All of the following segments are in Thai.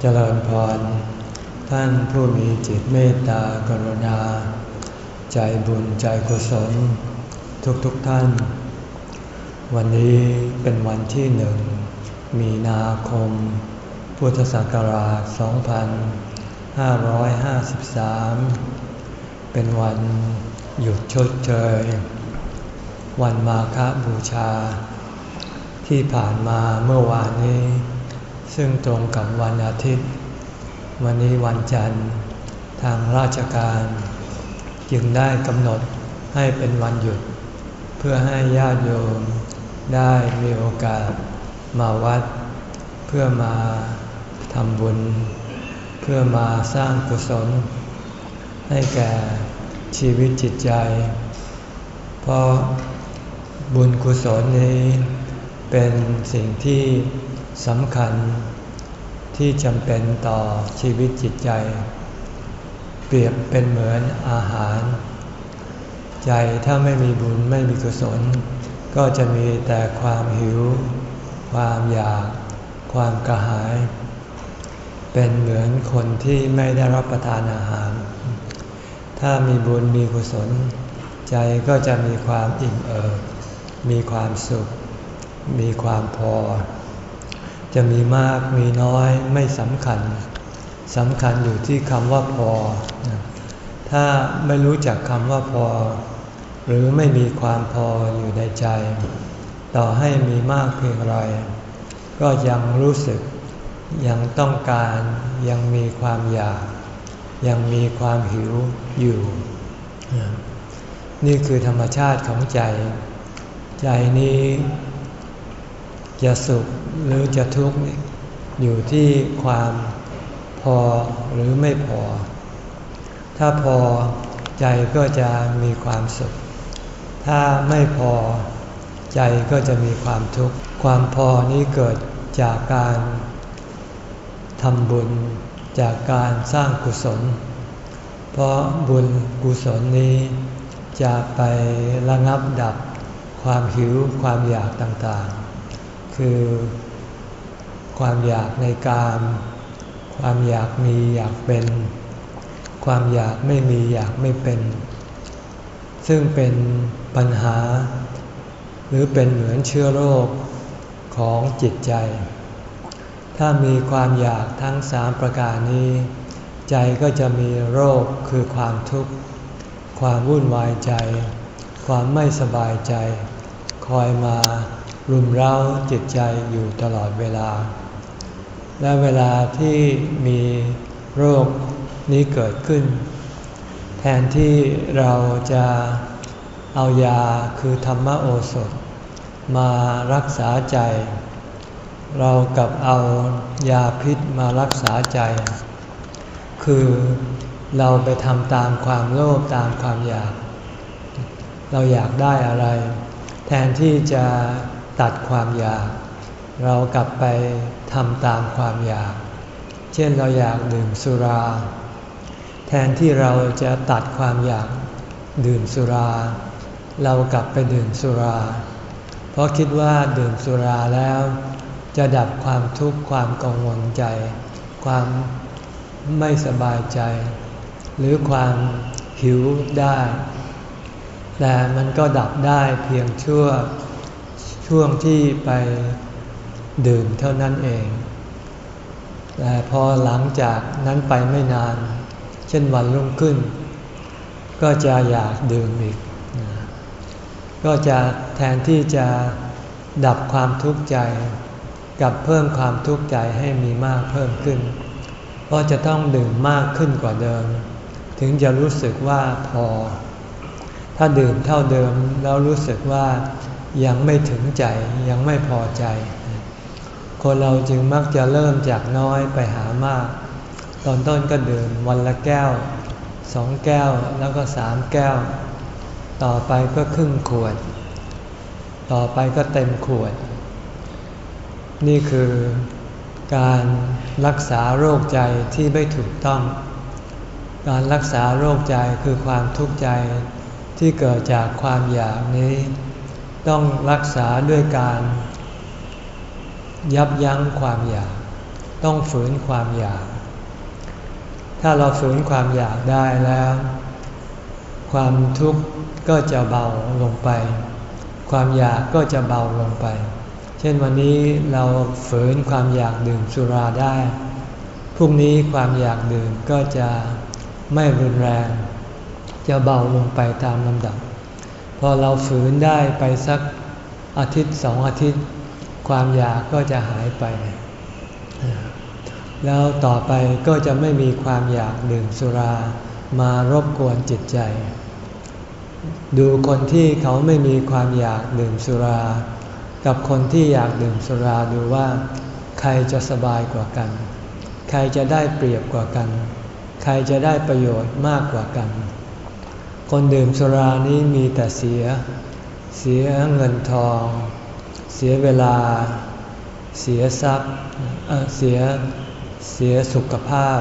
เจริญพร ท่านผู้มีจิตเมตตากรุณา ใจบุญใจกุศล ทุกๆทท่าน วันนี้เป็นวันที่หนึ่ง มีนาคม พุทธศักราช 2553 เป็นวันหยุดชดเชย วันมาฆบูชา ที่ผ่านมาเมื่อวานนี้ ซึ่งตรงกับวันอาทิตย์ วันนี้วันจันทร์ ทางราชการ จึงได้กำหนดให้เป็นวันหยุด เพื่อให้ญาติโยมได้มีโอกาสมาวัด เพื่อมาทำบุญ เพื่อมาสร้างกุศล ให้แก่ชีวิตจิตใจ เพราะบุญกุศลนี้เป็นสิ่งที่ สำคัญที่จำเป็นต่อชีวิตจิตใจ เปรียบเป็นเหมือนอาหาร ใจถ้าไม่มีบุญไม่มีกุศล ก็จะมีแต่ความหิว ความอยาก ความกระหาย เป็นเหมือนคนที่ไม่ได้รับประทานอาหาร ถ้ามีบุญมีกุศล ใจก็จะมีความอิ่มเอิบมีความสุข มีความพอ จะมีมากมีน้อยไม่สำคัญสำคัญอยู่ที่คำว่าพอ ถ้าไม่รู้จักคำว่าพอ หรือไม่มีความพออยู่ในใจ ต่อให้มีมากเพียงไร ก็ยังรู้สึก ยังต้องการยังมีความอยาก ยังมีความหิวอยู่ นี่คือธรรมชาติของใจ ใจนี้ จะสุขหรือจะทุกข์อยู่ที่ความพอหรือไม่พอ ถ้าพอใจก็จะมีความสุข ถ้าไม่พอใจก็จะมีความทุกข์ ความพอนี้เกิดจากการทำบุญจากการสร้างกุศล เพราะบุญกุศลนี้จะไประงับดับความหิวความอยากต่างๆ คือความอยากในกาม ความอยากมีอยากเป็น ความอยากไม่มีอยากไม่เป็น ซึ่งเป็นปัญหา หรือเป็นเหมือนเชื้อโรคของจิตใจ ถ้ามีความอยากทั้งสามประการนี้ ใจก็จะมีโรคคือความทุกข์ ความวุ่นวายใจ ความไม่สบายใจ คอยมา รุมเร้าจิตใจอยู่ตลอดเวลา และเวลาที่มีโรคนี้เกิดขึ้น แทนที่เราจะเอายาคือธรรมโอสถ มารักษาใจ เรากับเอายาพิษมารักษาใจ คือเราไปทำตามความโลภตามความอยาก เราอยากได้อะไร แทนที่จะ ตัดความอยาก เรากลับไปทำตามความอยาก เช่นเราอยากดื่มสุรา แทนที่เราจะตัดความอยากดื่มสุรา เรากลับไปดื่มสุรา เพราะคิดว่าดื่มสุราแล้ว จะดับความทุกข์ความกังวลใจ ความไม่สบายใจ หรือความหิวได้ แต่มันก็ดับได้เพียงชั่ว ช่วงที่ไปดื่มเท่านั้นเอง แต่พอหลังจากนั้นไปไม่นาน เช่นวันรุ่งขึ้น ก็จะอยากดื่มอีก ก็จะแทนที่จะดับความทุกข์ใจ กับเพิ่มความทุกข์ใจให้มีมากเพิ่มขึ้น เพราะจะต้องดื่มมากขึ้นกว่าเดิม ถึงจะรู้สึกว่าพอ ถ้าดื่มเท่าเดิมแล้วรู้สึกว่า ยังไม่ถึงใจยังไม่พอใจ คนเราจึงมักจะเริ่มจากน้อยไปหามาก ตอนต้นก็ดื่มวันละแก้วสองแก้วแล้วก็สามแก้ว ต่อไปก็ครึ่งขวด ต่อไปก็เต็มขวด นี่คือการรักษาโรคใจที่ไม่ถูกต้อง การรักษาโรคใจคือความทุกข์ใจที่เกิดจากความอยากนี้ ต้องรักษาด้วยการ ยับยั้งความอยาก ต้องฝืนความอยาก ถ้าเราฝืนความอยากได้แล้ว ความทุกข์ก็จะเบาลงไป ความอยากก็จะเบาลงไป เช่นวันนี้เราฝืนความอยากดื่มสุราได้พรุ่งนี้ความอยากดื่มก็จะไม่รุนแรง จะเบาลงไปตามลำดับ พอเราฝืนได้ไปสักอาทิตย์สองอาทิตย์ ความอยากก็จะหายไป แล้วต่อไปก็จะไม่มีความอยากดื่มสุรามารบกวนจิตใจ ดูคนที่เขาไม่มีความอยากดื่มสุรา กับคนที่อยากดื่มสุราดูว่า ใครจะสบายกว่ากัน ใครจะได้เปรียบกว่ากัน ใครจะได้ประโยชน์มากกว่ากัน คนดื่มสุรานี้มีแต่เสีย เสียเงินทอง เสียเวลา เสียทรัพย์เสีย เสียสุขภาพ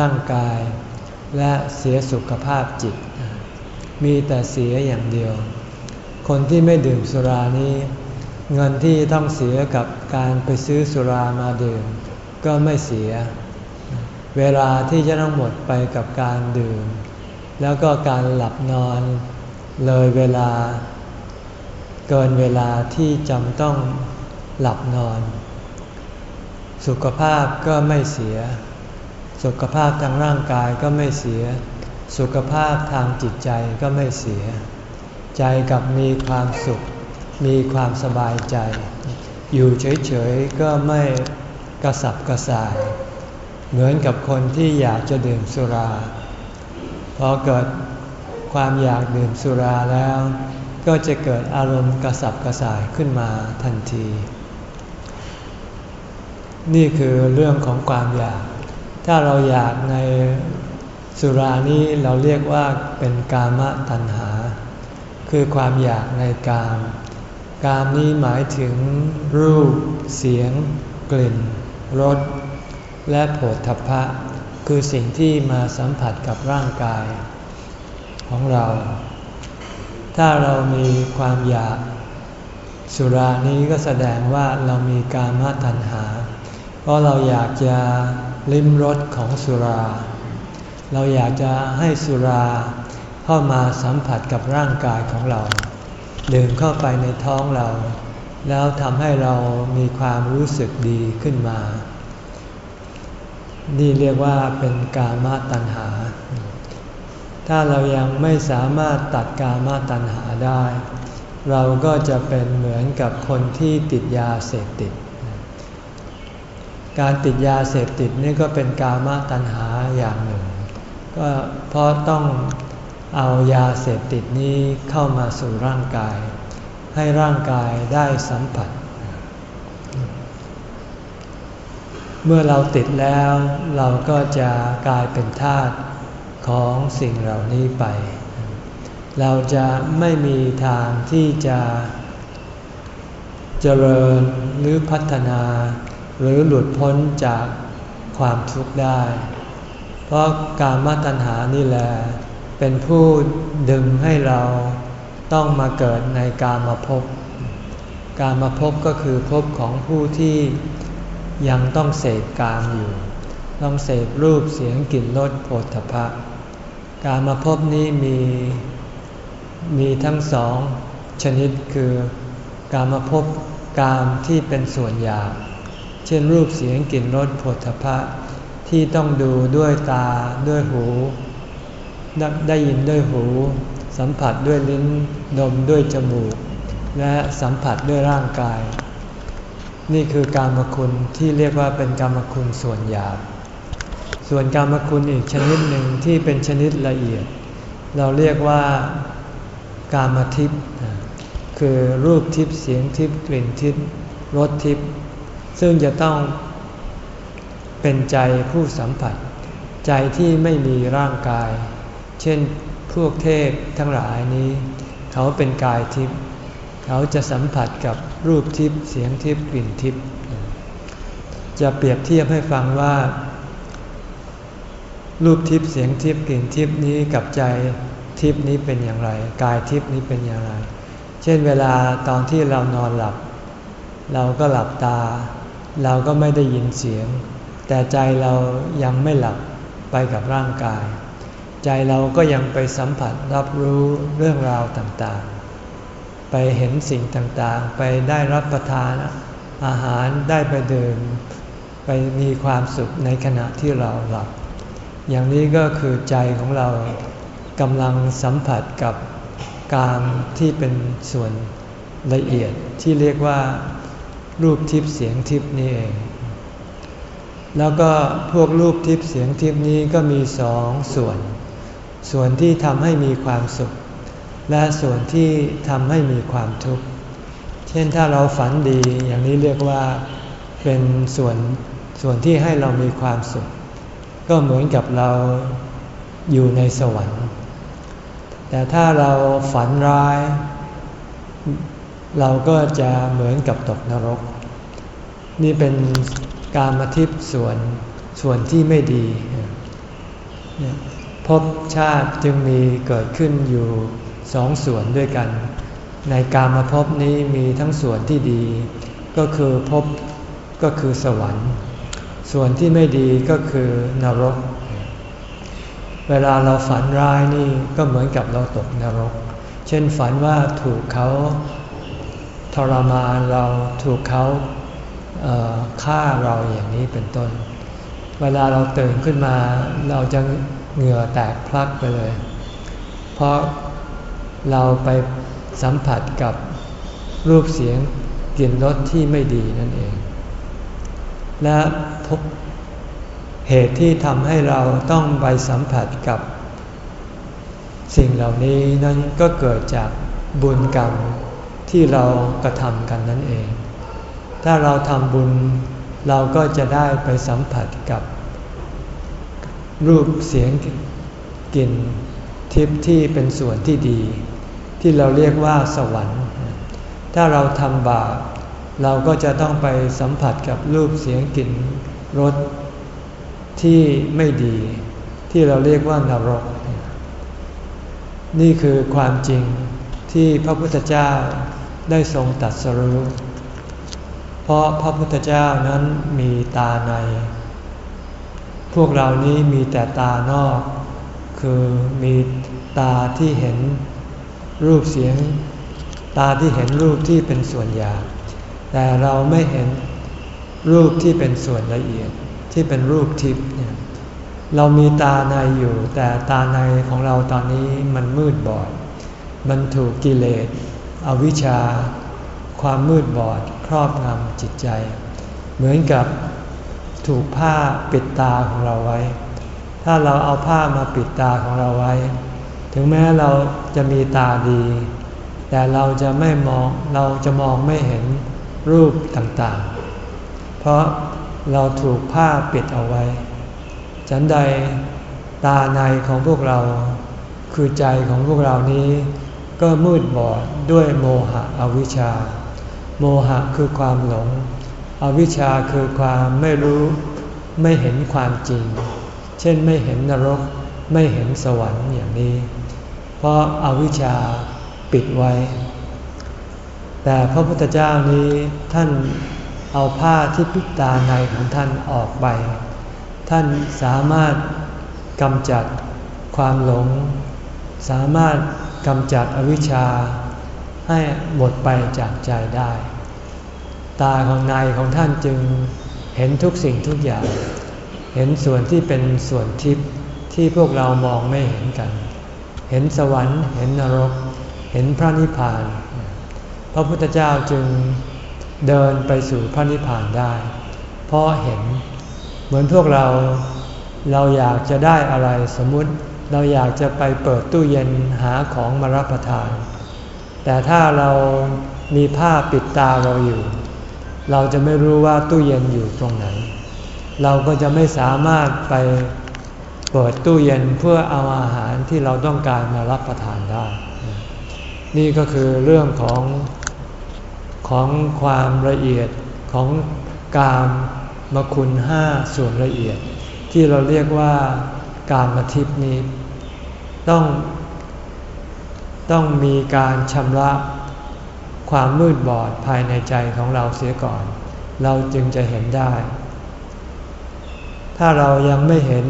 ร่างกาย และเสียสุขภาพจิต มีแต่เสียอย่างเดียว คนที่ไม่ดื่มสุรานี้ เงินที่ต้องเสียกับการไปซื้อสุรามาดื่ม ก็ไม่เสีย เวลาที่จะต้องหมดไปกับการดื่ม แล้วก็การหลับนอนเลยเวลา เกินเวลาที่จำต้องหลับนอน สุขภาพก็ไม่เสีย สุขภาพทางร่างกายก็ไม่เสีย สุขภาพทางจิตใจก็ไม่เสีย ใจกับมีความสุข มีความสบายใจ อยู่เฉยๆก็ไม่กระสับกระส่าย เหมือนกับคนที่อยากจะดื่มสุรา พอเกิดความอยากดื่มสุราแล้ว ก็จะเกิดอารมณ์กระสับกระส่ายขึ้นมาทันที นี่คือเรื่องของความอยาก ถ้าเราอยากในสุรานี้เราเรียกว่าเป็นกามตัณหา คือความอยากในกาม กามนี้หมายถึงรูป เสียง กลิ่นรสและโผฏฐัพพะ คือสิ่งที่มาสัมผัสกับร่างกายของเรา ถ้าเรามีความอยากสุรานี้ก็แสดงว่าเรามีการมาตัณหา เพราะเราอยากจะลิ้มรสของสุรา เราอยากจะให้สุราเข้ามาสัมผัสกับร่างกายของเรา ดื่มเข้าไปในท้องเรา แล้วทำให้เรามีความรู้สึกดีขึ้นมา นี่เรียกว่าเป็นกามตัณหา ถ้าเรายังไม่สามารถตัดกามตัณหาได้ เราก็จะเป็นเหมือนกับคนที่ติดยาเสพติด การติดยาเสพติดนี่ก็เป็นกามตัณหาอย่างหนึ่ง ก็เพราะต้องเอายาเสพติดนี้เข้ามาสู่ร่างกาย ให้ร่างกายได้สัมผัส เมื่อเราติดแล้วเราก็จะกลายเป็นทาสของสิ่งเหล่านี้ไป เราจะไม่มีทางที่จะเจริญหรือพัฒนา หรือหลุดพ้นจากความทุกข์ได้ เพราะการมาตัญหานี่แหละเป็นผู้ดึงให้เราต้องมาเกิดในการมาพบ การมาพบก็คือพบของผู้ที่ ยังต้องเสพกามอยู่ ต้องเสพรูปเสียงกลิ่นรสโผฏฐพะการมาพบนี้มีมีทั้งสองชนิดคือการมาพบกามที่เป็นส่วนหยาบเช่นรูปเสียงกลิ่นรสโผฏฐพะที่ต้องดูด้วยตาด้วยหู ได้ยินด้วยหู สัมผัสด้วยลิ้นดมด้วยจมูก และสัมผัสด้วยร่างกาย นี่คือการมคุณที่เรียกว่าเป็นกรรมคุณส่วนหยาบ ส่วนกรรมคุณอีกชนิดหนึ่งที่เป็นชนิดละเอียด เราเรียกว่ากามทิพย์คือรูปทิพย์เสียงทิพย์กลิ่นทิพย์รสทิพย์ซึ่งจะต้องเป็นใจผู้สัมผัส ใจที่ไม่มีร่างกาย เช่นพวกเทพทั้งหลายนี้ เขาเป็นกายทิพย์เขาจะสัมผัสกับ รูปทิพย์เสียงทิพย์กลิ่นทิพย์จะเปรียบเทียบให้ฟังว่า รูปทิพย์เสียงทิพย์กลิ่นทิพย์นี้กับใจทิพย์นี้เป็นอย่างไร กายทิพย์นี้เป็นอย่างไร เช่นเวลาตอนที่เรานอนหลับ เราก็หลับตา เราก็ไม่ได้ยินเสียง แต่ใจเรายังไม่หลับไปกับร่างกาย ใจเราก็ยังไปสัมผัสรับรู้เรื่องราวต่างๆ ไปเห็นสิ่งต่างๆ ไปได้รับประทานอาหารได้ไปดื่ม ไปมีความสุขในขณะที่เราหลับ อย่างนี้ก็คือใจของเรากำลังสัมผัสกับการที่เป็นส่วนละเอียดที่เรียกว่ารูปทิพย์เสียงทิพย์นี่เอง แล้วก็พวกรูปทิพย์เสียงทิพย์นี้ก็มีสองส่วน ส่วนที่ทำให้มีความสุข และส่วนที่ทำให้มีความทุกข์ เช่นถ้าเราฝันดีอย่างนี้เรียกว่าเป็นส่วนส่วนที่ให้เรามีความสุข ก็เหมือนกับเราอยู่ในสวรรค์ แต่ถ้าเราฝันร้าย เราก็จะเหมือนกับตกนรก นี่เป็นการมาทิพส่วนส่วนที่ไม่ดีภพชาติจึงมีเกิดขึ้นอยู่ สองส่วนด้วยกัน ในการมาพบนี้มีทั้งส่วนที่ดี ก็คือพบก็คือสวรรค์ ส่วนที่ไม่ดีก็คือนรก เวลาเราฝันร้ายนี่ก็เหมือนกับเราตกนรก เช่นฝันว่าถูกเขาทรมานเราถูกเขาฆ่าเราอย่างนี้เป็นต้น เวลาเราตื่นขึ้นมาเราจะเหงื่อแตกพลักไปเลย เพราะ เราไปสัมผัสกับรูปเสียงกลิ่นรสที่ไม่ดีนั่นเอง และพบเหตุที่ทำให้เราต้องไปสัมผัสกับสิ่งเหล่านี้นั้นก็เกิดจากบุญกรรมที่เรากระทำกันนั่นเอง ถ้าเราทำบุญเราก็จะได้ไปสัมผัสกับ รูปเสียงกลิ่น ทิพย์ที่เป็นส่วนที่ดี ที่เราเรียกว่าสวรรค์ ถ้าเราทำบาปเราก็จะต้องไปสัมผัสกับรูปเสียงกลิ่นรสที่ไม่ดี ที่เราเรียกว่านรก นี่คือความจริงที่พระพุทธเจ้าได้ทรงตัดสรู้ เพราะพระพุทธเจ้านั้นมีตาใน พวกเรานี้มีแต่ตานอก คือมีตาที่เห็นรูปเสียง ตาที่เห็นรูปที่เป็นส่วนหยาบแต่เราไม่เห็นรูปที่เป็นส่วนละเอียดที่เป็นรูปทิพย์เนี่ยเรามีตาในอยู่ แต่ตาในของเราตอนนี้มันมืดบอด มันถูกกิเลสอวิชชา ความมืดบอดครอบงำจิตใจ เหมือนกับถูกผ้าปิดตาของเราไว้ ถ้าเราเอาผ้ามาปิดตาของเราไว้ ถึงแม้เราจะมีตาดี แต่เราจะไม่มองเราจะมองไม่เห็นรูปต่างๆ เพราะเราถูกผ้าปิดเอาไว้ ฉันใดตาในของพวกเรา คือใจของพวกเรานี้ ก็มืดบอดด้วยโมหะอวิชชา โมหะคือความหลง อวิชชาคือความไม่รู้ไม่เห็นความจริง เช่นไม่เห็นนรก ไม่เห็นสวรรค์อย่างนี้ เพราะอาวิชชาปิดไว้ แต่พระพุทธเจ้านี้ท่านเอาผ้าที่ปิดตาในของท่านออกไป ท่านสามารถกำจัดความหลง สามารถกำจัดอวิชชาให้หมดไปจากใจได้ ตาของนายของท่านจึงเห็นทุกสิ่งทุกอย่าง เห็นส่วนที่เป็นส่วนทิพย์ที่พวกเรามองไม่เห็นกัน เห็นสวรรค์เห็นนรก เห็นพระนิพพาน พระพุทธเจ้าจึงเดินไปสู่พระนิพพานได้ เพราะเห็นเหมือนพวกเราเราอยากจะได้อะไรสมมุติเราอยากจะไปเปิดตู้เย็นหาของมารับประทาน แต่ถ้าเรามีผ้าปิดตาเราอยู่ เราจะไม่รู้ว่าตู้เย็นอยู่ตรงไหน เราก็จะไม่สามารถไปเปิดตู้เย็นเพื่อเอาอาหารที่เราต้องการมารับประทานได้ นี่ก็คือเรื่องของของความละเอียดของการมคุณห้าส่วนละเอียด ที่เราเรียกว่าการมาทิพนี้ ต้อง ต้องมีการชำระความมืดบอดภายในใจของเราเสียก่อน เราจึงจะเห็นได้ ถ้าเรายังไม่เห็น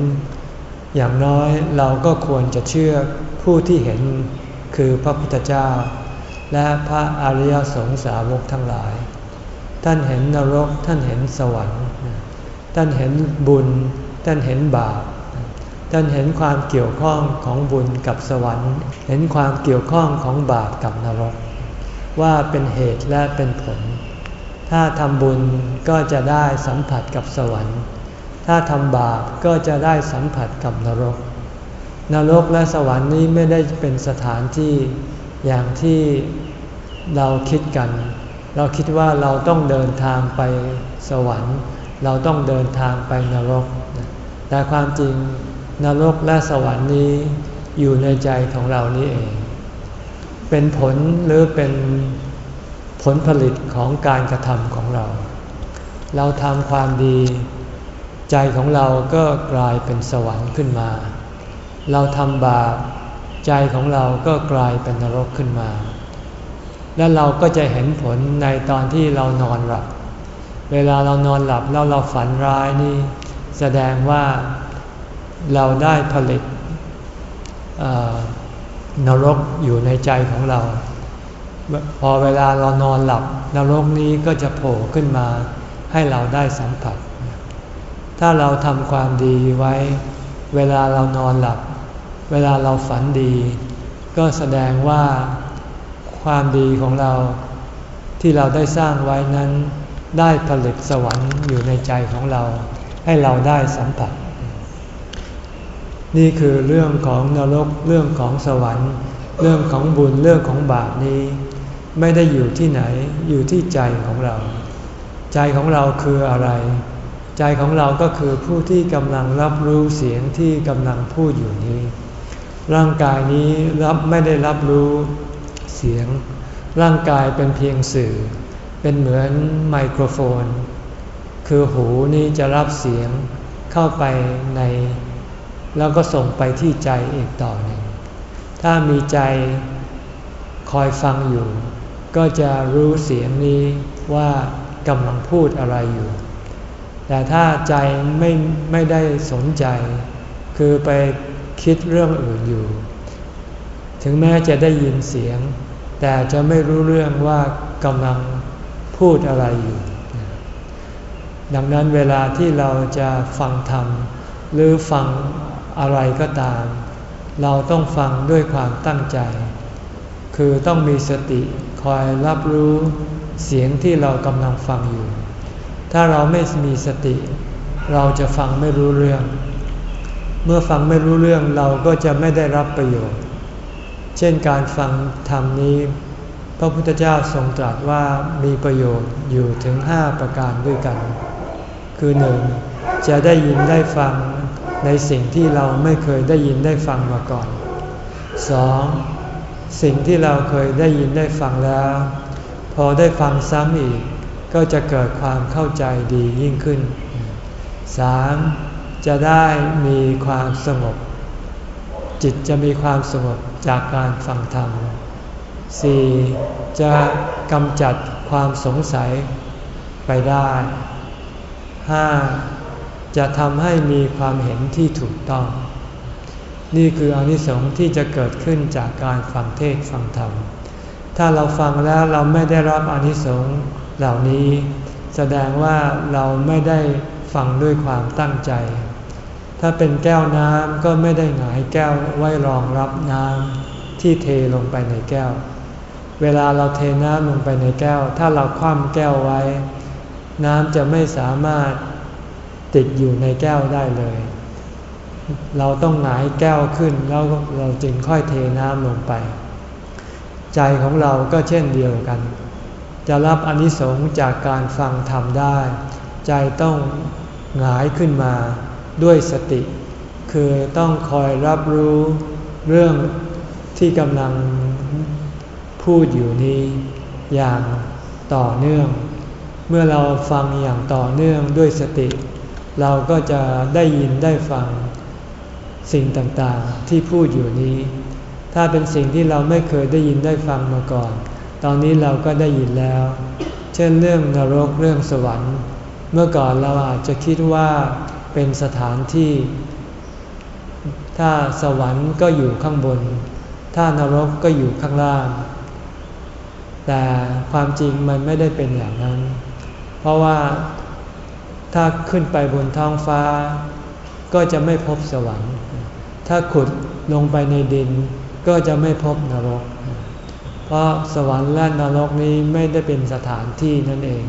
อย่างน้อยเราก็ควรจะเชื่อผู้ที่เห็นคือพระพุทธเจ้า และพระอริยสงสาวกทั้งหลาย ท่านเห็นนรกท่านเห็นสวรรค์ ท่านเห็นบุญ ท่านเห็นบาปท่านเห็นความเกี่ยวข้องของบุญกับสวรรค์ เห็นความเกี่ยวข้องของบาปกับนรก ว่าเป็นเหตุและเป็นผล ถ้าทำบุญก็จะได้สัมผัสกับสวรรค์ ถ้าทำบาปก็จะได้สัมผัสกับนรก นรกและสวรรค์นี้ไม่ได้เป็นสถานที่อย่างที่เราคิดกัน เราคิดว่าเราต้องเดินทางไปสวรรค์ เราต้องเดินทางไปนรก แต่ความจริงนรกและสวรรค์นี้อยู่ในใจของเรานี้เอง เป็นผลหรือเป็นผลผลิตของการกระทำของเรา เราทำความดี ใจของเราก็กลายเป็นสวรรค์ขึ้นมา เราทำบาปใจของเราก็กลายเป็นนรกขึ้นมา และเราก็จะเห็นผลในตอนที่เรานอนหลับ เวลาเรานอนหลับแล้วเราฝันร้ายนี่แสดงว่าเราได้ผลิตนรกอยู่ในใจของเรา พอเวลาเรานอนหลับ นรกนี้ก็จะโผล่ขึ้นมาให้เราได้สัมผัส ถ้าเราทำความดีไว้ เวลาเรานอนหลับ เวลาเราฝันดี ก็แสดงว่าความดีของเราที่เราได้สร้างไว้นั้นได้ผลิตสวรรค์อยู่ในใจของเรา ให้เราได้สัมผัส นี่คือเรื่องของนรกเรื่องของสวรรค์ เรื่องของบุญเรื่องของบาปนี้ ไม่ได้อยู่ที่ไหนอยู่ที่ใจของเรา ใจของเราคืออะไร ใจของเราก็คือผู้ที่กำลังรับรู้เสียงที่กำลังพูดอยู่นี้ ร่างกายนี้รับไม่ได้รับรู้เสียง ร่างกายเป็นเพียงสื่อ เป็นเหมือนไมโครโฟน คือหูนี้จะรับเสียงเข้าไปใน แล้วก็ส่งไปที่ใจอีกต่อหนึ่ง ถ้ามีใจคอยฟังอยู่ ก็จะรู้เสียงนี้ว่ากำลังพูดอะไรอยู่ แต่ถ้าใจไม่ไม่ได้สนใจ คือไปคิดเรื่องอื่นอยู่ ถึงแม้จะได้ยินเสียง แต่จะไม่รู้เรื่องว่ากำลังพูดอะไรอยู่ ดังนั้นเวลาที่เราจะฟังธรรม หรือฟังอะไรก็ตาม เราต้องฟังด้วยความตั้งใจ คือต้องมีสติคอยรับรู้เสียงที่เรากำลังฟังอยู่ ถ้าเราไม่มีสติ เราจะฟังไม่รู้เรื่อง เมื่อฟังไม่รู้เรื่องเราก็จะไม่ได้รับประโยชน์ เช่นการฟังธรรมนี้ พระพุทธเจ้าทรงตรัสว่ามีประโยชน์อยู่ถึงห้าประการด้วยกัน คือหนึ่งจะได้ยินได้ฟังในสิ่งที่เราไม่เคยได้ยินได้ฟังมาก่อนสองสิ่งที่เราเคยได้ยินได้ฟังแล้ว พอได้ฟังซ้ำอีก ก็จะเกิดความเข้าใจดียิ่งขึ้นสามจะได้มีความสงบ จิตจะมีความสงบจากการฟังธรรม 4. จะกำจัดความสงสัยไปได้ 5. จะทำให้มีความเห็นที่ถูกต้อง นี่คืออนิสงส์ที่จะเกิดขึ้นจากการฟังเทศฟังธรรม ถ้าเราฟังแล้วเราไม่ได้รับอนิสงส์ เหล่านี้แสดงว่าเราไม่ได้ฟังด้วยความตั้งใจ ถ้าเป็นแก้วน้ำก็ไม่ได้หงายแก้วไว้รองรับน้ำที่เทลงไปในแก้ว เวลาเราเทน้ำลงไปในแก้ว ถ้าเราคว่ำแก้วไว้ น้ำจะไม่สามารถติดอยู่ในแก้วได้เลย เราต้องหงายแก้วขึ้นแล้วเราจึงค่อยเทน้ำลงไป ใจของเราก็เช่นเดียวกัน จะรับอนิสงส์จากการฟังธรรมได้ ใจต้องหงายขึ้นมาด้วยสติ คือต้องคอยรับรู้เรื่องที่กำลังพูดอยู่นี้อย่างต่อเนื่อง เมื่อเราฟังอย่างต่อเนื่องด้วยสติ เราก็จะได้ยินได้ฟังสิ่งต่างๆที่พูดอยู่นี้ ถ้าเป็นสิ่งที่เราไม่เคยได้ยินได้ฟังมาก่อน ตอนนี้เราก็ได้ยินแล้ว เช่นเรื่องนรกเรื่องสวรรค์ เมื่อก่อนเราอาจจะคิดว่าเป็นสถานที่ ถ้าสวรรค์ก็อยู่ข้างบน ถ้านรกก็อยู่ข้างล่าง แต่ความจริงมันไม่ได้เป็นอย่างนั้น เพราะว่าถ้าขึ้นไปบนท้องฟ้า ก็จะไม่พบสวรรค์ ถ้าขุดลงไปในดินก็จะไม่พบนรก เพราะสวรรค์และนรกนี้ไม่ได้เป็นสถานที่นั่นเอง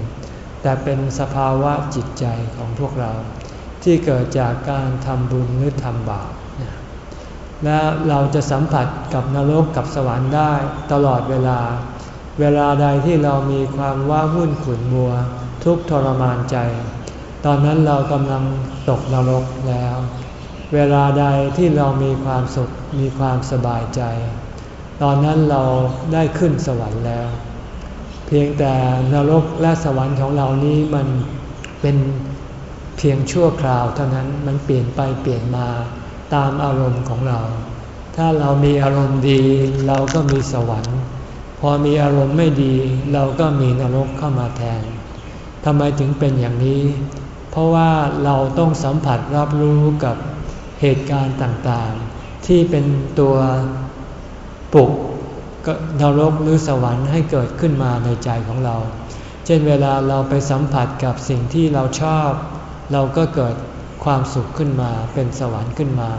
แต่เป็นสภาวะจิตใจของพวกเรา ที่เกิดจากการทำบุญหรือทำบาปและเราจะสัมผัสกับนรกกับสวรรค์ได้ตลอดเวลา เวลาใดที่เรามีความว้าวุ่นขุ่นมัว ทุกทรมานใจ ตอนนั้นเรากำลังตกนรกแล้ว เวลาใดที่เรามีความสุขมีความสบายใจ ตอนนั้นเราได้ขึ้นสวรรค์แล้ว เพียงแต่นรกและสวรรค์ของเรานี้มันเป็นเพียงชั่วคราวเท่านั้นมันเปลี่ยนไปเปลี่ยนมาตามอารมณ์ของเรา ถ้าเรามีอารมณ์ดีเราก็มีสวรรค์ พอมีอารมณ์ไม่ดี เราก็มีนรกเข้ามาแทนทำไมถึงเป็นอย่างนี้ เพราะว่าเราต้องสัมผัสรับรู้กับเหตุการณ์ต่างๆ ที่เป็นตัว ปลุกนรกหรือสวรรค์ให้เกิดขึ้นมาในใจของเรา เช่นเวลาเราไปสัมผัสกับสิ่งที่เราชอบ เราก็เกิดความสุขขึ้นมาเป็นสวรรค์ขึ้นมา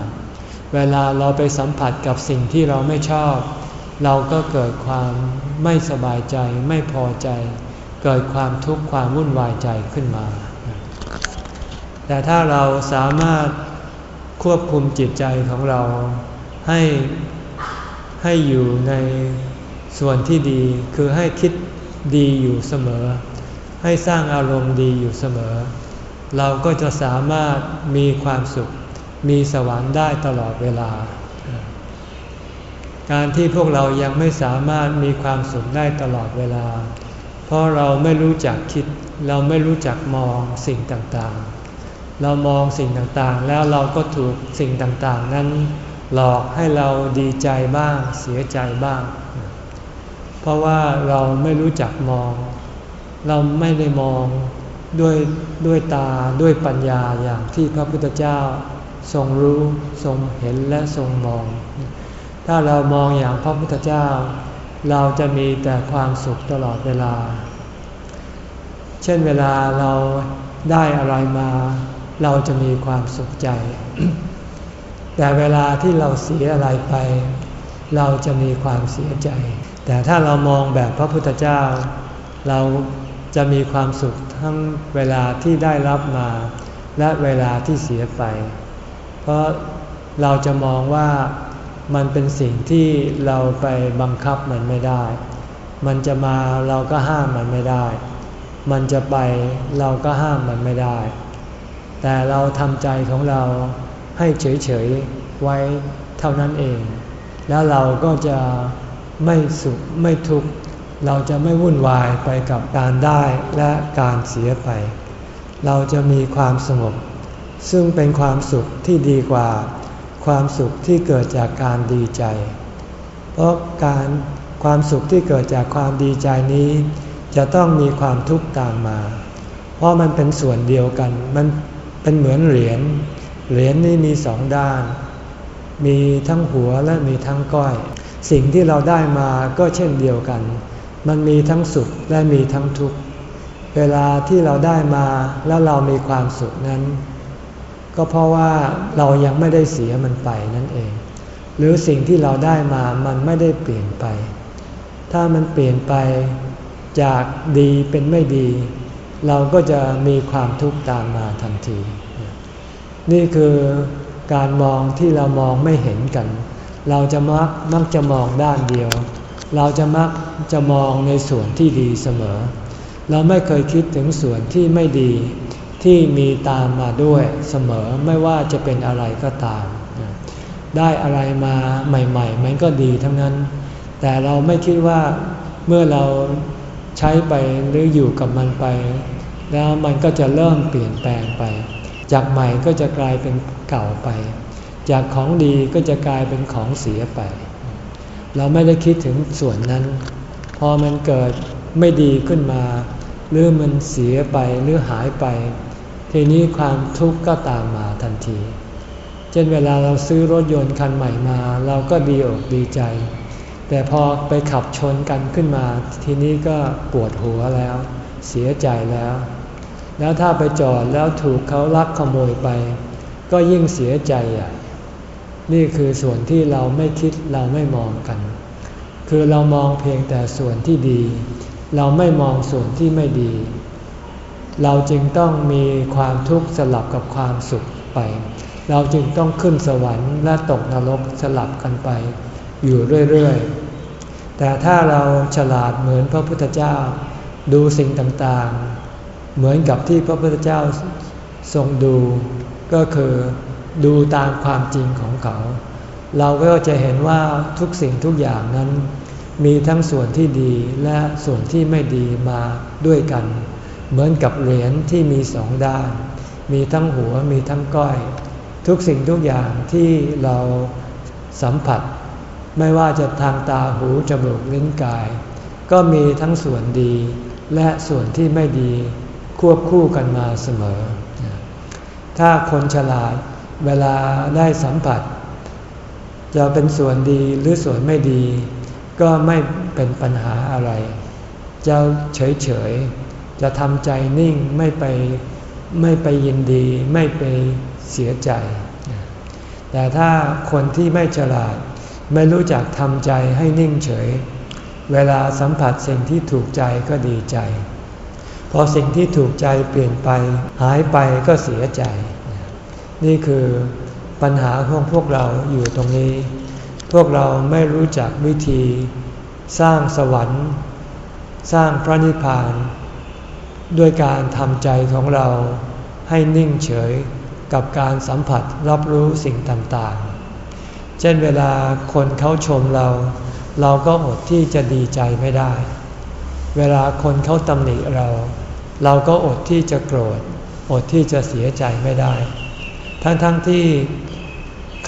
เวลาเราไปสัมผัสกับสิ่งที่เราไม่ชอบ เราก็เกิดความไม่สบายใจไม่พอใจ เกิดความทุกข์ความวุ่นวายใจขึ้นมา แต่ถ้าเราสามารถควบคุมจิตใจของเราให้ ให้อยู่ในส่วนที่ดีคือให้คิดดีอยู่เสมอ ให้สร้างอารมณ์ดีอยู่เสมอ เราก็จะสามารถมีความสุข มีสวรรค์ได้ตลอดเวลา การที่พวกเรายังไม่สามารถมีความสุขได้ตลอดเวลา เพราะเราไม่รู้จักคิด เราไม่รู้จักมองสิ่งต่างๆ เรามองสิ่งต่างๆ แล้วเราก็ถูกสิ่งต่างๆ นั้น หลอกให้เราดีใจบ้างเสียใจบ้าง เพราะว่าเราไม่รู้จักมอง เราไม่ได้มองด้วยด้วยตาด้วยปัญญาอย่างที่พระพุทธเจ้าทรงรู้ทรงเห็นและทรงมอง ถ้าเรามองอย่างพระพุทธเจ้า เราจะมีแต่ความสุขตลอดเวลา เช่นเวลาเราได้อะไรมา เราจะมีความสุขใจ แต่เวลาที่เราเสียอะไรไป เราจะมีความเสียใจ แต่ถ้าเรามองแบบพระพุทธเจ้า เราจะมีความสุขทั้งเวลาที่ได้รับมา และเวลาที่เสียไป เพราะเราจะมองว่ามันเป็นสิ่งที่เราไปบังคับมันไม่ได้ มันจะมาเราก็ห้ามมันไม่ได้ มันจะไปเราก็ห้ามมันไม่ได้ แต่เราทำใจของเรา ให้เฉยๆไว้เท่านั้นเอง แล้วเราก็จะไม่สุขไม่ทุกข์เราจะไม่วุ่นวายไปกับการได้และการเสียไป เราจะมีความสงบ ซึ่งเป็นความสุขที่ดีกว่า ความสุขที่เกิดจากการดีใจ เพราะการความสุขที่เกิดจากความดีใจนี้ จะต้องมีความทุกข์ตามมา เพราะมันเป็นส่วนเดียวกัน มันเป็นเหมือนเหรียญ เหรียญนี้มีสองด้าน มีทั้งหัวและมีทั้งก้อย สิ่งที่เราได้มาก็เช่นเดียวกัน มันมีทั้งสุขและมีทั้งทุกข์ เวลาที่เราได้มาแล้วเรามีความสุขนั้น ก็เพราะว่าเรายังไม่ได้เสียมันไปนั่นเอง หรือสิ่งที่เราได้มามันไม่ได้เปลี่ยนไป ถ้ามันเปลี่ยนไปจากดีเป็นไม่ดี เราก็จะมีความทุกข์ตามมาทันที นี่คือการมองที่เรามองไม่เห็นกัน เราจะมักมักจะมองด้านเดียว เราจะมักจะมองในส่วนที่ดีเสมอ เราไม่เคยคิดถึงส่วนที่ไม่ดีที่มีตามมาด้วยเสมอไม่ว่าจะเป็นอะไรก็ตาม ได้อะไรมาใหม่ ๆ มันก็ดีทั้งนั้น แต่เราไม่คิดว่าเมื่อเราใช้ไปหรืออยู่กับมันไป แล้วมันก็จะเริ่มเปลี่ยนแปลงไป จากใหม่ก็จะกลายเป็นเก่าไป จากของดีก็จะกลายเป็นของเสียไป เราไม่ได้คิดถึงส่วนนั้น พอมันเกิดไม่ดีขึ้นมา หรือมันเสียไปหรือหายไป ทีนี้ความทุกข์ก็ตามมาทันที เช่นเวลาเราซื้อรถยนต์คันใหม่มา เราก็ดีอกดีใจ แต่พอไปขับชนกันขึ้นมา ทีนี้ก็ปวดหัวแล้ว เสียใจแล้ว แล้วถ้าไปจอดแล้วถูกเขาลักขโมยไป ก็ยิ่งเสียใจอะนี่คือส่วนที่เราไม่คิดเราไม่มองกัน คือเรามองเพียงแต่ส่วนที่ดี เราไม่มองส่วนที่ไม่ดี เราจึงต้องมีความทุกข์สลับกับความสุขไป เราจึงต้องขึ้นสวรรค์และตกนรกสลับกันไป อยู่เรื่อยๆ แต่ถ้าเราฉลาดเหมือนพระพุทธเจ้า ดูสิ่งต่างๆ เหมือนกับที่พระพุทธเจ้าทรงดู ก็คือดูตามความจริงของเขา เราก็จะเห็นว่าทุกสิ่งทุกอย่างนั้น มีทั้งส่วนที่ดีและส่วนที่ไม่ดีมาด้วยกัน เหมือนกับเหรียญที่มีสองด้าน มีทั้งหัวมีทั้งก้อย ทุกสิ่งทุกอย่างที่เราสัมผัส ไม่ว่าจะทางตาหูจมูกลิ้นกาย ก็มีทั้งส่วนดีและส่วนที่ไม่ดี ควบคู่กันมาเสมอ ถ้าคนฉลาดเวลาได้สัมผัส จะเป็นส่วนดีหรือส่วนไม่ดี ก็ไม่เป็นปัญหาอะไร จะเฉยเฉยจะทำใจนิ่งไม่ไปไม่ไปยินดีไม่ไปเสียใจ แต่ถ้าคนที่ไม่ฉลาดไม่รู้จักทำใจให้นิ่งเฉย เวลาสัมผัสสิ่งที่ถูกใจก็ดีใจ พอสิ่งที่ถูกใจเปลี่ยนไป หายไปก็เสียใจ นี่คือปัญหาของพวกเราอยู่ตรงนี้ พวกเราไม่รู้จักวิธี สร้างสวรรค์ สร้างพระนิพพาน ด้วยการทำใจของเราให้นิ่งเฉยกับการสัมผัสรับรู้สิ่งต่างๆ เช่นเวลาคนเขาชมเรา เราก็อดที่จะดีใจไม่ได้ เวลาคนเขาตำหนิเรา เราก็อดที่จะโกรธ อดที่จะเสียใจไม่ได้ ทั้งๆทที่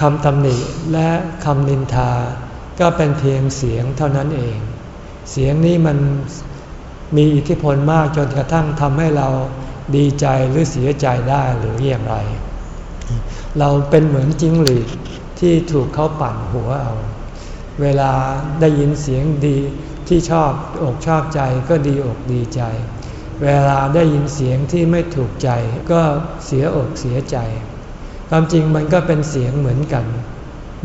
คำตำหนิและคำนินทา ก็เป็นเพียงเสียงเท่านั้นเอง เสียงนี้มันมีอิทธิพลมากจนกระทั่งทำให้เราดีใจหรือเสียใจได้หรืออย่างไร เราเป็นเหมือนจิ้งหรีดที่ถูกเขาปั่นหัวเอา เวลาได้ยินเสียงดีที่ชอบอกชอบใจก็ดีอกดีใจ เวลาได้ยินเสียงที่ไม่ถูกใจก็เสียอกเสียใจ ความจริงมันก็เป็นเสียงเหมือนกัน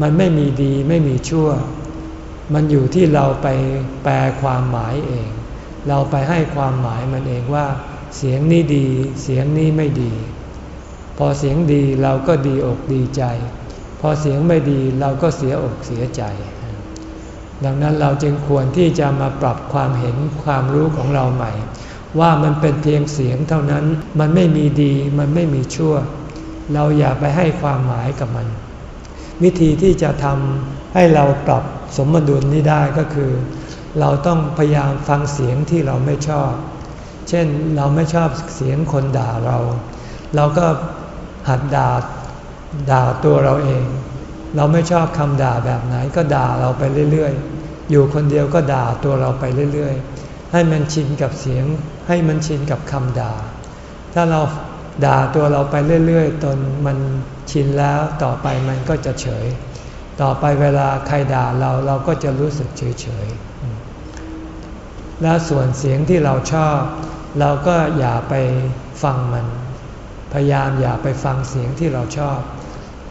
มันไม่มีดีไม่มีชั่ว มันอยู่ที่เราไปแปลความหมายเอง เราไปให้ความหมายมันเองว่า เสียงนี้ดี เสียงนี้ไม่ดี พอเสียงดีเราก็ดีอกดีใจ พอเสียงไม่ดีเราก็เสียอกเสียใจดังนั้นเราจึงควรที่จะมาปรับความเห็นความรู้ของเราใหม่ ว่ามันเป็นเพียงเสียงเท่านั้น มันไม่มีดี มันไม่มีชั่ว เราอย่าไปให้ความหมายกับมัน วิธีที่จะทำให้เราปรับสมดุลนี้ได้ก็คือ เราต้องพยายามฟังเสียงที่เราไม่ชอบ เช่นเราไม่ชอบเสียงคนด่าเรา เราก็หัดด่าด่าตัวเราเอง เราไม่ชอบคำด่าแบบไหนก็ด่าเราไปเรื่อยๆ อยู่คนเดียวก็ด่าตัวเราไปเรื่อยๆ ให้มันชินกับเสียง ให้มันชินกับคำด่า ถ้าเราด่าตัวเราไปเรื่อยๆตนมันชินแล้วต่อไปมันก็จะเฉย ต่อไปเวลาใครด่าเราเราก็จะรู้สึกเฉยๆและส่วนเสียงที่เราชอบ เราก็อย่าไปฟังมัน พยายามอย่าไปฟังเสียงที่เราชอบ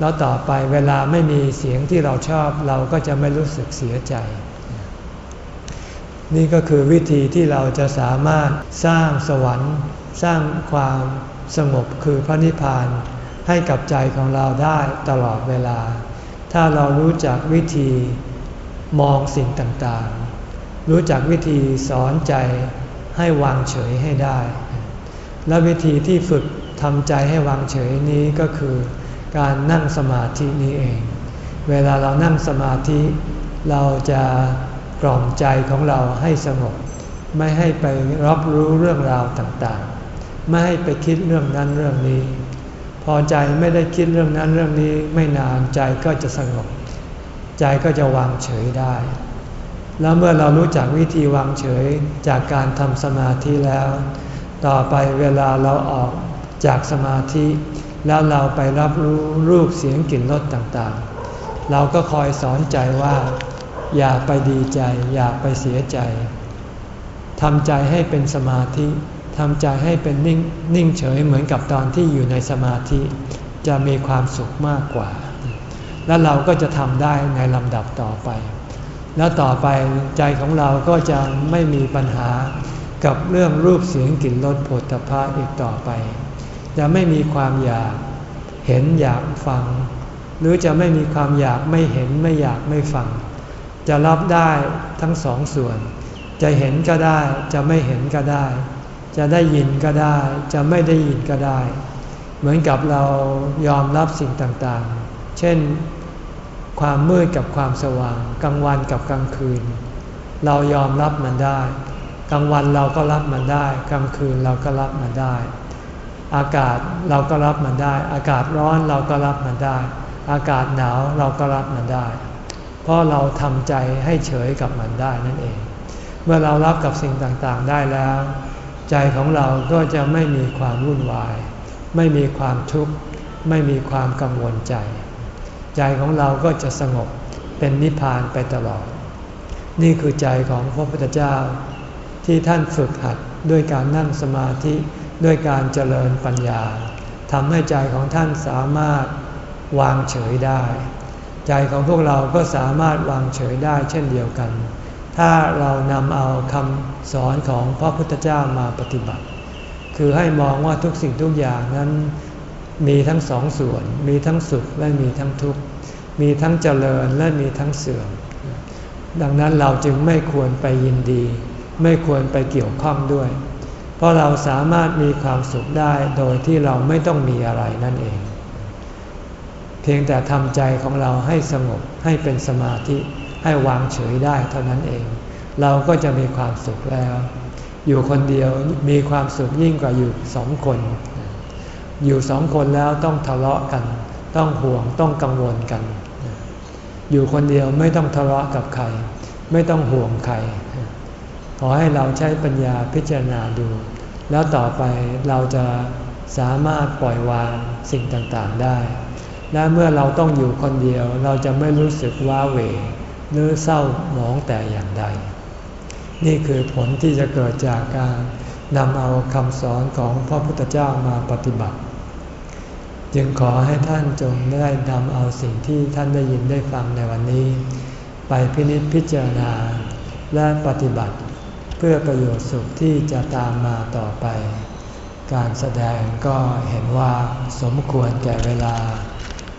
แล้วต่อไปเวลาไม่มีเสียงที่เราชอบ เราก็จะไม่รู้สึกเสียใจ นี่ก็คือวิธีที่เราจะสามารถสร้างสวรรค์ สร้างความสงบคือพระนิพพานให้กับใจของเราได้ตลอดเวลา ถ้าเรารู้จักวิธีมองสิ่งต่างๆ รู้จักวิธีสอนใจให้วางเฉยให้ได้ และวิธีที่ฝึกทำใจให้วางเฉยนี้ก็คือ การนั่งสมาธินี้เอง เวลาเรานั่งสมาธิเราจะ กล่อมใจของเราให้สงบ ไม่ให้ไปรับรู้เรื่องราวต่างๆ ไม่ให้ไปคิดเรื่องนั้นเรื่องนี้ พอใจไม่ได้คิดเรื่องนั้นเรื่องนี้ ไม่นานใจก็จะสงบ ใจก็จะวางเฉยได้ แล้วเมื่อเรารู้จักวิธีวางเฉยจากการทำสมาธิแล้ว ต่อไปเวลาเราออกจากสมาธิ แล้วเราไปรับรู้รูปเสียงกลิ่นรสต่างๆ เราก็คอยสอนใจว่า อย่าไปดีใจ อย่าไปเสียใจทำใจให้เป็นสมาธิทำใจให้เป็นนิ่งนิ่งเฉยเหมือนกับตอนที่อยู่ในสมาธิ จะมีความสุขมากกว่า แล้วเราก็จะทำได้ในลำดับต่อไป แล้วต่อไปใจของเราก็จะไม่มีปัญหากับเรื่องรูปเสียงกลิ่นรสผลตภะอีกต่อไป จะไม่มีความอยากเห็นอยากฟัง หรือจะไม่มีความอยากไม่เห็นไม่อยากไม่ฟัง จะรับได้ทั้งสองส่วน จะเห็นก็ได้ จะไม่เห็นก็ได้ จะได้ยินก็ได้ จะไม่ได้ยินก็ได้ เหมือนกับเรายอมรับสิ่งต่างๆ เช่น ความมืดกับความสว่าง กลางวันกับกลางคืน เรายอมรับมันได้ กลางวันเราก็รับมันได้ กลางคืนเราก็รับมันได้ อากาศเราก็รับมันได้ อากาศร้อนเราก็รับมันได้ อากาศหนาวเราก็รับมันได้ เพราะเราทำใจให้เฉยกับมันได้นั่นเอง เมื่อเรารับกับสิ่งต่างๆได้แล้ว ใจของเราก็จะไม่มีความวุ่นวาย ไม่มีความทุกข์ไม่มีความกังวลใจ ใจของเราก็จะสงบเป็นนิพพานไปตลอด นี่คือใจของพระพุทธเจ้า ที่ท่านฝึกหัดด้วยการนั่งสมาธิด้วยการเจริญปัญญาทำให้ใจของท่านสามารถวางเฉยได้ ใจของพวกเราก็สามารถวางเฉยได้เช่นเดียวกัน ถ้าเรานำเอาคำสอนของพระพุทธเจ้ามาปฏิบัติ คือให้มองว่าทุกสิ่งทุกอย่างนั้นมีทั้งสองส่วน มีทั้งสุขและมีทั้งทุกข์ มีทั้งเจริญและมีทั้งเสื่อม ดังนั้นเราจึงไม่ควรไปยินดี ไม่ควรไปเกี่ยวข้องด้วย เพราะเราสามารถมีความสุขได้โดยที่เราไม่ต้องมีอะไรนั่นเอง พียงแต่ทำใจของเราให้สงบให้เป็นสมาธิให้วางเฉยได้เท่านั้นเอง เราก็จะมีความสุขแล้ว อยู่คนเดียวมีความสุขยิ่งกว่าอยู่สองคน อยู่สองคนแล้วต้องทะเลาะกัน ต้องห่วงต้องกังวลกัน อยู่คนเดียวไม่ต้องทะเลาะกับใคร ไม่ต้องห่วงใคร ขอให้เราใช้ปัญญาพิจารณาดู แล้วต่อไปเราจะสามารถปล่อยวางสิ่งต่างๆได้ และเมื่อเราต้องอยู่คนเดียวเราจะไม่รู้สึกว้าเหวหรือเศร้าหมองแต่อย่างใด นี่คือผลที่จะเกิดจากการนำเอาคำสอนของพระพุทธเจ้ามาปฏิบัติ จึงขอให้ท่านจงได้นำเอาสิ่งที่ท่านได้ยินได้ฟังในวันนี้ ไปพินิจพิจารณาและปฏิบัติ เพื่อประโยชน์สุขที่จะตามมาต่อไป การแสดงก็เห็นว่าสมควรแก่เวลา